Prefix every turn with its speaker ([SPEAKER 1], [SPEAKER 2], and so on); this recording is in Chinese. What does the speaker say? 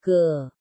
[SPEAKER 1] 个